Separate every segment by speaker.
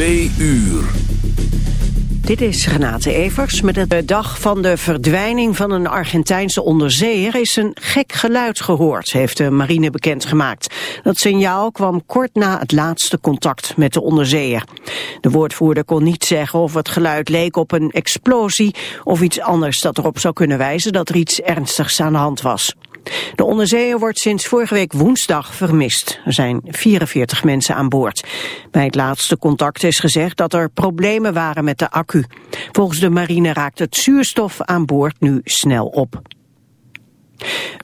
Speaker 1: Twee uur.
Speaker 2: Dit is Renate Evers. Met de dag van de verdwijning van een Argentijnse onderzeeër is een gek geluid gehoord, heeft de marine bekendgemaakt. Dat signaal kwam kort na het laatste contact met de onderzeeër. De woordvoerder kon niet zeggen of het geluid leek op een explosie of iets anders dat erop zou kunnen wijzen dat er iets ernstigs aan de hand was. De onderzeeër wordt sinds vorige week woensdag vermist. Er zijn 44 mensen aan boord. Bij het laatste contact is gezegd dat er problemen waren met de accu. Volgens de marine raakt het zuurstof aan boord nu snel op.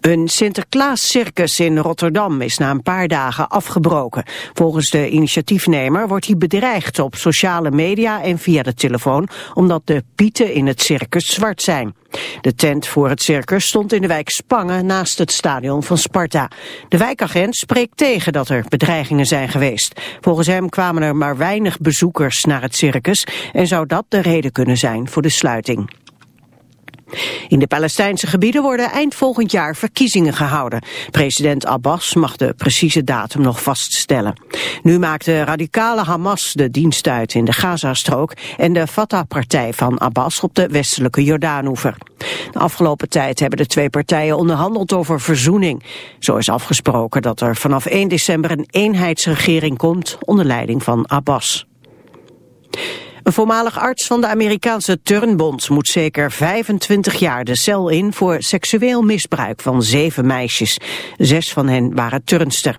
Speaker 2: Een Sinterklaas-circus in Rotterdam is na een paar dagen afgebroken. Volgens de initiatiefnemer wordt hij bedreigd op sociale media en via de telefoon, omdat de pieten in het circus zwart zijn. De tent voor het circus stond in de wijk Spangen naast het stadion van Sparta. De wijkagent spreekt tegen dat er bedreigingen zijn geweest. Volgens hem kwamen er maar weinig bezoekers naar het circus en zou dat de reden kunnen zijn voor de sluiting. In de Palestijnse gebieden worden eind volgend jaar verkiezingen gehouden. President Abbas mag de precieze datum nog vaststellen. Nu maakt de radicale Hamas de dienst uit in de Gazastrook en de Fatah-partij van Abbas op de westelijke Jordaanoever. De afgelopen tijd hebben de twee partijen onderhandeld over verzoening. Zo is afgesproken dat er vanaf 1 december een eenheidsregering komt onder leiding van Abbas. Een voormalig arts van de Amerikaanse Turnbond moet zeker 25 jaar de cel in voor seksueel misbruik van zeven meisjes. Zes van hen waren turnster.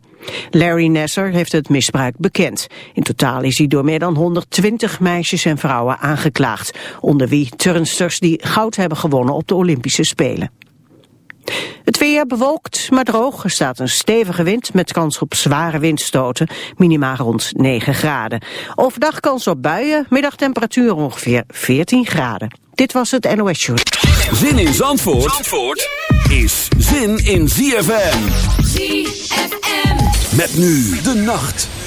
Speaker 2: Larry Nasser heeft het misbruik bekend. In totaal is hij door meer dan 120 meisjes en vrouwen aangeklaagd, onder wie turnsters die goud hebben gewonnen op de Olympische Spelen. Bewolkt, maar droog. Er staat een stevige wind met kans op zware windstoten. Minima rond 9 graden. Overdag kans op buien, middagtemperatuur ongeveer 14 graden. Dit was het NOS Show.
Speaker 1: Zin in Zandvoort, Zandvoort is zin in ZFM. ZFM. Met nu de nacht.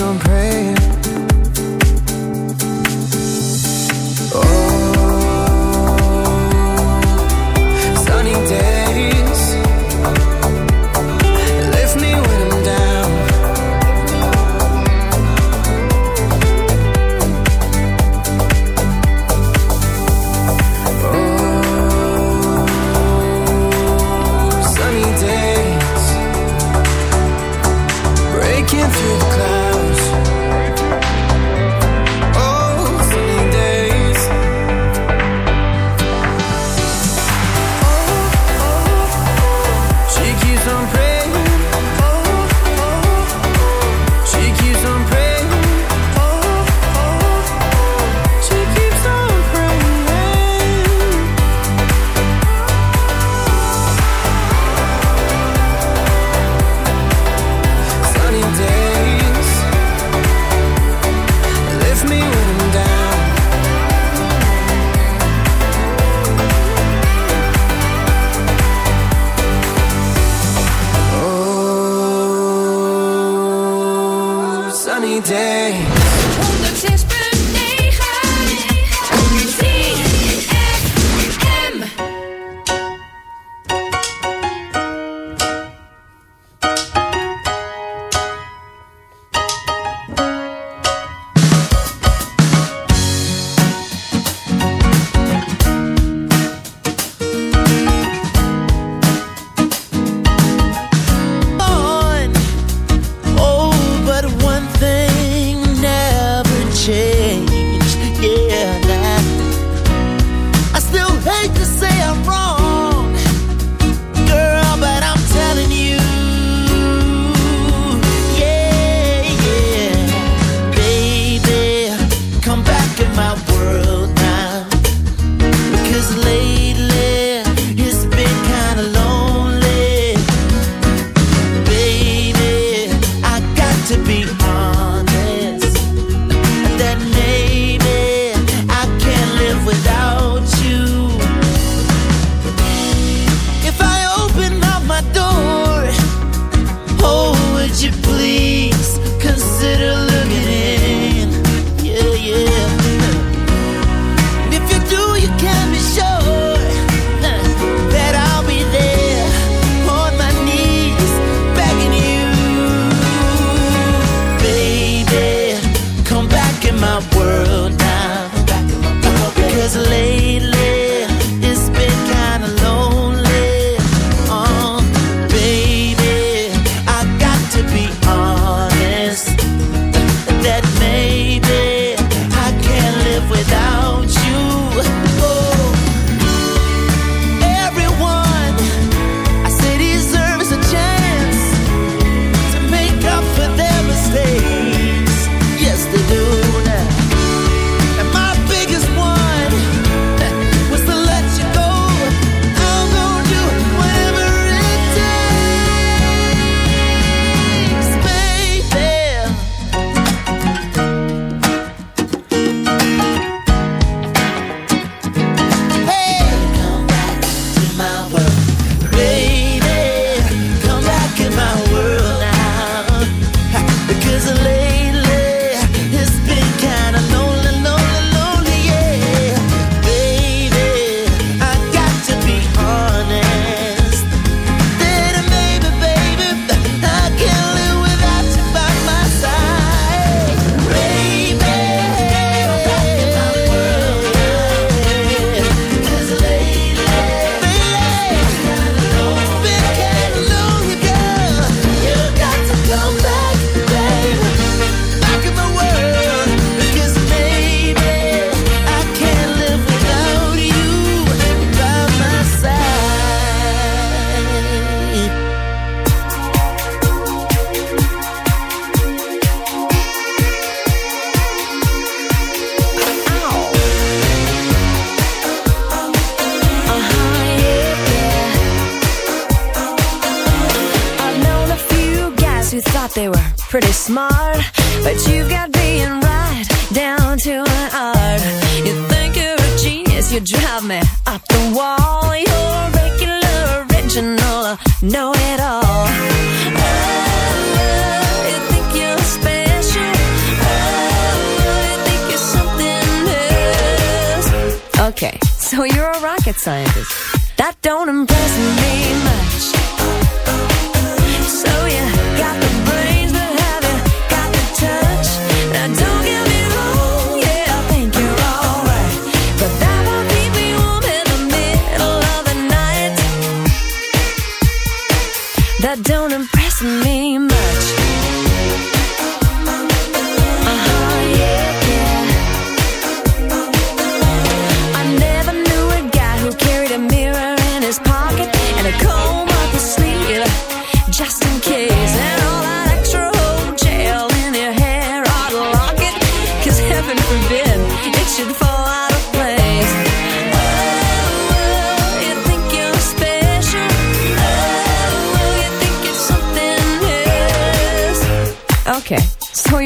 Speaker 3: I'm praying.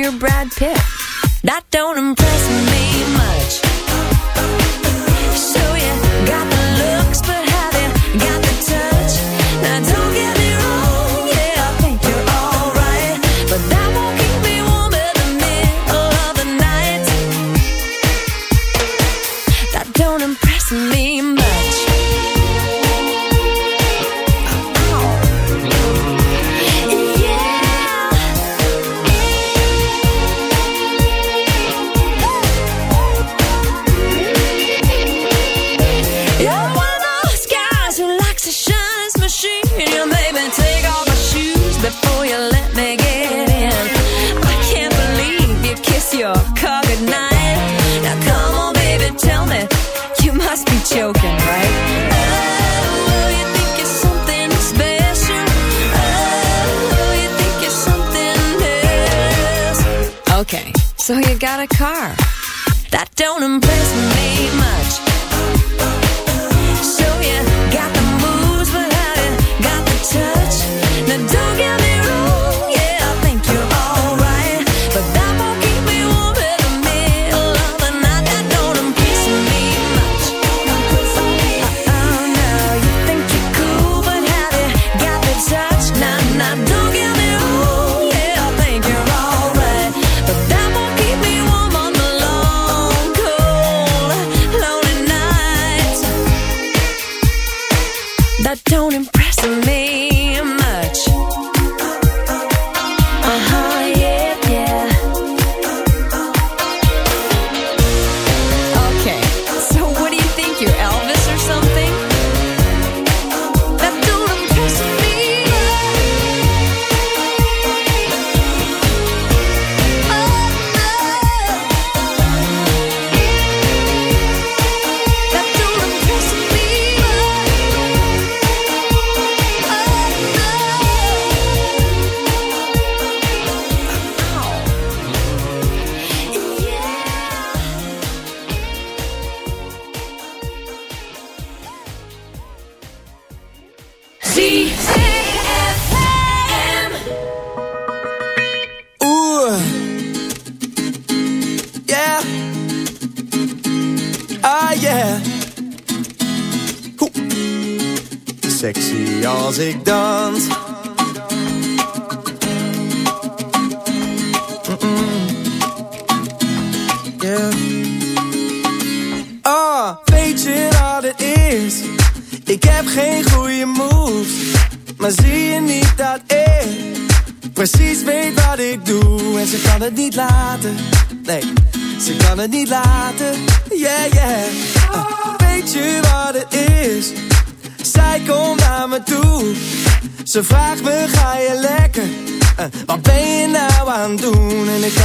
Speaker 4: You're Brad Pitt.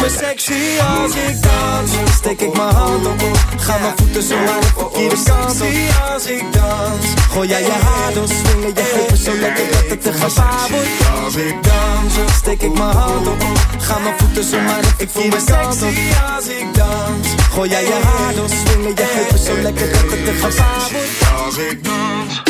Speaker 5: Ik voel me sexy als ik dans. Steek ik mijn hand op. Ga mijn voeten zo maar de verkeerde kant op. als ik dans. Gooi jij je haar door, swingen je heupen zo lekker dat het een gevaar wordt. Als ik dans, steek ik mijn hand op. Ga mijn voeten zo maar de verkeerde kant op. als ik dans. Gooi jij je haar door, swingen je heupen zo lekker dat het een gevaar wordt. Als ik dans.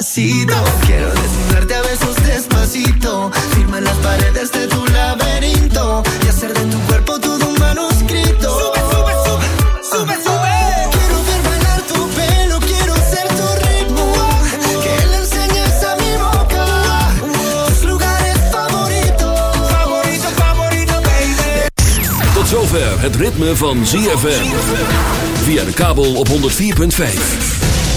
Speaker 6: Despacito, quiero desnudarte a besos despacito. Firma las paredes de tu laberinto. Y hacer de tu cuerpo todo un manuscrito.
Speaker 7: Sube, sube, sube, sube, sube.
Speaker 6: Quiero ver bailar tu pelo, quiero ser tu ritmo. Que le enseñes a mi boca tus lugares favoritos.
Speaker 7: Favorito, favorito, baby.
Speaker 8: Tot zover het ritme van ZFM. Via de kabel op 104.5.